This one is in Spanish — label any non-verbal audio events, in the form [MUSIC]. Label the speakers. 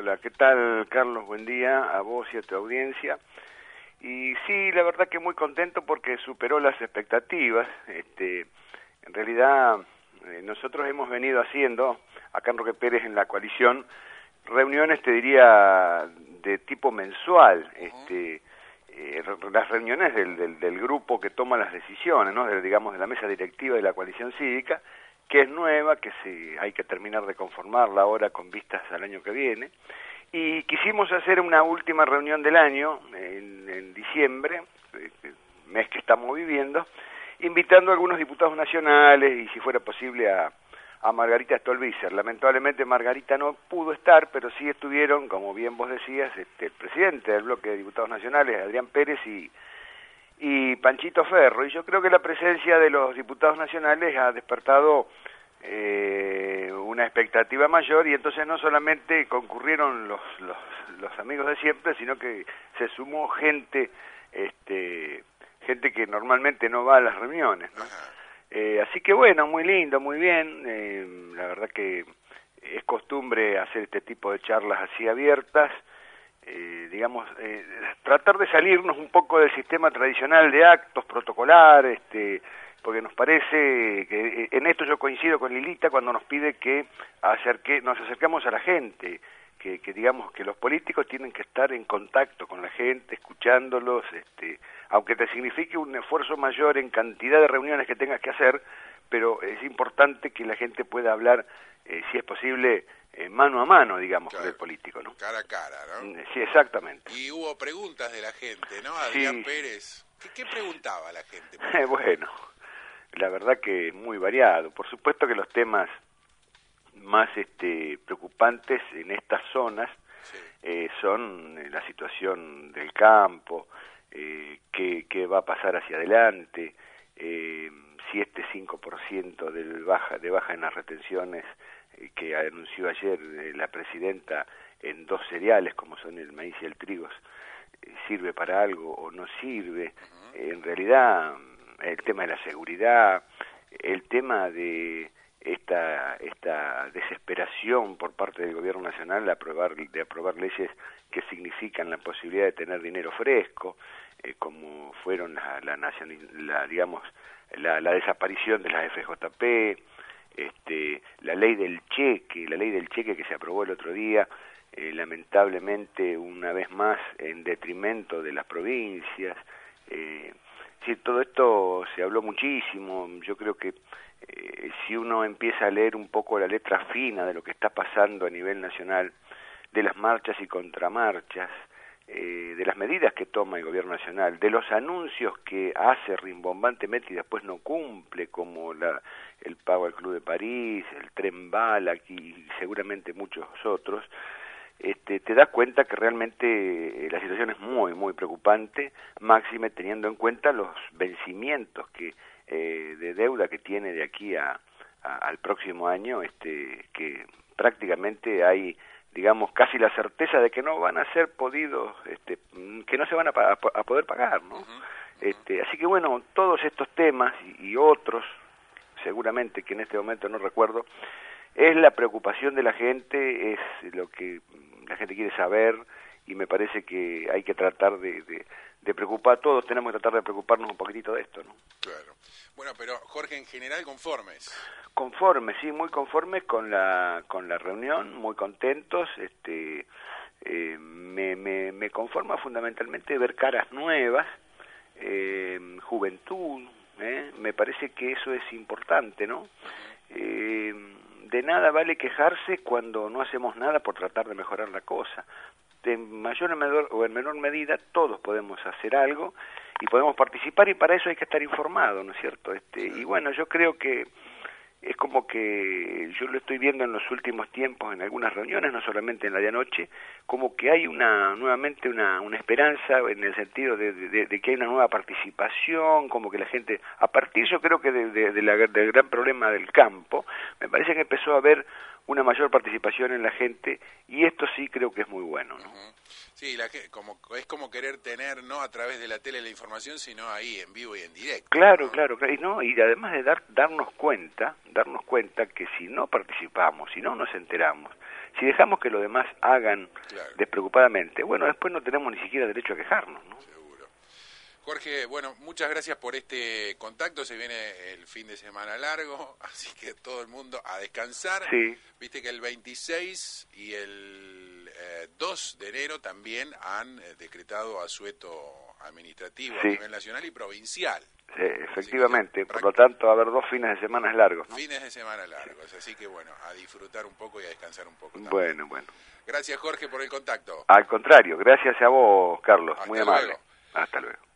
Speaker 1: Hola, ¿qué tal, Carlos? Buen día a vos y a tu audiencia. Y sí, la verdad que muy contento porque superó las expectativas. Este, en realidad, eh, nosotros hemos venido haciendo, acá en Roque Pérez, en la coalición, reuniones, te diría, de tipo mensual. Este, eh, las reuniones del, del, grupo que toma las decisiones, ¿no? digamos, de la mesa directiva de la coalición cívica, que es nueva, que se, hay que terminar de conformarla ahora con vistas al año que viene. Y quisimos hacer una última reunión del año, en, diciembre, eh, mes que estamos viviendo, invitando a algunos diputados nacionales y si fuera posible a, a Margarita Stolbizer. Lamentablemente Margarita no pudo estar, pero sí estuvieron, como bien vos decías, este, el presidente del bloque de diputados nacionales, Adrián Pérez, y y Panchito Ferro. Y yo creo que la presencia de los diputados nacionales ha despertado eh, una expectativa mayor y entonces no solamente concurrieron los, los, los, amigos de siempre, sino que se sumó gente, este, gente que normalmente no va a las reuniones. ¿no? Eh, así que bueno, muy lindo, muy bien. Eh, la verdad que es costumbre hacer este tipo de charlas así abiertas eh, digamos, eh, tratar de salirnos un poco del sistema tradicional de actos protocolar, este, porque nos parece que eh, en esto yo coincido con Lilita cuando nos pide que acerque, nos acercamos a la gente, que, que, digamos que los políticos tienen que estar en contacto con la gente, escuchándolos, este, aunque te signifique un esfuerzo mayor en cantidad de reuniones que tengas que hacer, pero es importante que la gente pueda hablar, eh, si es posible, eh, mano a mano, digamos, con el político, ¿no?
Speaker 2: Cara a cara, ¿no?
Speaker 1: Mm, sí, exactamente.
Speaker 2: Y hubo preguntas de la gente, ¿no? Adrián Pérez. ¿Qué, preguntaba la gente? [LAUGHS]
Speaker 1: bueno, la verdad que muy variado. Por supuesto que los temas más este, preocupantes en estas zonas eh, son eh, la situación del campo, eh, qué, qué, va a pasar hacia adelante, eh, si este 5% del baja, de baja en las retenciones que anunció ayer eh, la presidenta en dos cereales como son el maíz y el trigo eh, sirve para algo o no sirve. En realidad el tema de la seguridad, el tema de esta esta desesperación por parte del gobierno nacional de aprobar de aprobar leyes que significan la posibilidad de tener dinero fresco eh, como fueron la, la, la digamos la, la desaparición de las FJP este, la ley del cheque, la ley del cheque que se aprobó el otro día, eh, lamentablemente una vez más en detrimento de las provincias. Eh, sí, todo esto se habló muchísimo, yo creo que eh, si uno empieza a leer un poco la letra fina de lo que está pasando a nivel nacional, de las marchas y contramarchas, eh, de las medidas que toma el gobierno nacional, de los anuncios que hace rimbombantemente y después no cumple, como la, el pago al Club de París, el tren bala y seguramente muchos otros, este, te das cuenta que realmente eh, la situación es muy, muy preocupante, máxime teniendo en cuenta los vencimientos que, eh, de deuda que tiene de aquí a, al próximo año, este, que prácticamente hay digamos, casi la certeza de que no van a ser podidos, este, que no se van a, a, poder pagar, ¿no? Este, así que bueno, todos estos temas y, otros, seguramente que en este momento no recuerdo, es la preocupación de la gente, es lo que la gente quiere saber y me parece que hay que tratar de, de, de preocupar, todos tenemos que tratar de preocuparnos un poquitito de esto, ¿no?
Speaker 2: Claro. Bueno, pero Jorge, en general conformes.
Speaker 1: Conformes, sí, muy conformes con la con la reunión, muy contentos, este eh, me, me, me conforma fundamentalmente ver caras nuevas, eh, juventud, ¿eh? me parece que eso es importante, ¿no? Eh, de nada vale quejarse cuando no hacemos nada por tratar de mejorar la cosa en mayor o en menor medida todos podemos hacer algo y podemos participar y para eso hay que estar informado, ¿no es cierto? Este, y bueno, yo creo que como que yo lo estoy viendo en los últimos tiempos en algunas reuniones, no solamente en la de anoche, como que hay una nuevamente una, una esperanza en el sentido de, de, que hay una nueva participación, como que la gente, a partir yo creo que de, la, del gran problema del campo, me parece que empezó a haber una mayor participación en la gente y esto sí creo que es muy bueno. ¿no?
Speaker 2: Sí, la, como, es como querer tener no a través de la tele la información, sino ahí en vivo y en directo.
Speaker 1: Claro, claro, y, no, y además de dar, darnos cuenta, darnos cuenta que si no participamos, si no nos enteramos, si dejamos que los demás hagan despreocupadamente, bueno, después no tenemos ni siquiera derecho a quejarnos. ¿no?
Speaker 2: Jorge, bueno, muchas gracias por este contacto. Se viene el fin de semana largo, [LAUGHS] así que todo el mundo a descansar.
Speaker 1: Sí.
Speaker 2: Viste que el 26 y el 2 eh, de enero también han eh, decretado asueto administrativo a nivel nacional y provincial.
Speaker 1: Sí, efectivamente, por lo tanto, va a haber dos fines de semana largos.
Speaker 2: Fines de semana largos, así que bueno, a disfrutar un poco y a descansar un poco.
Speaker 1: Bueno, bueno.
Speaker 2: Gracias Jorge por el contacto.
Speaker 1: Al contrario, gracias a vos, Carlos, muy amable. Hasta luego.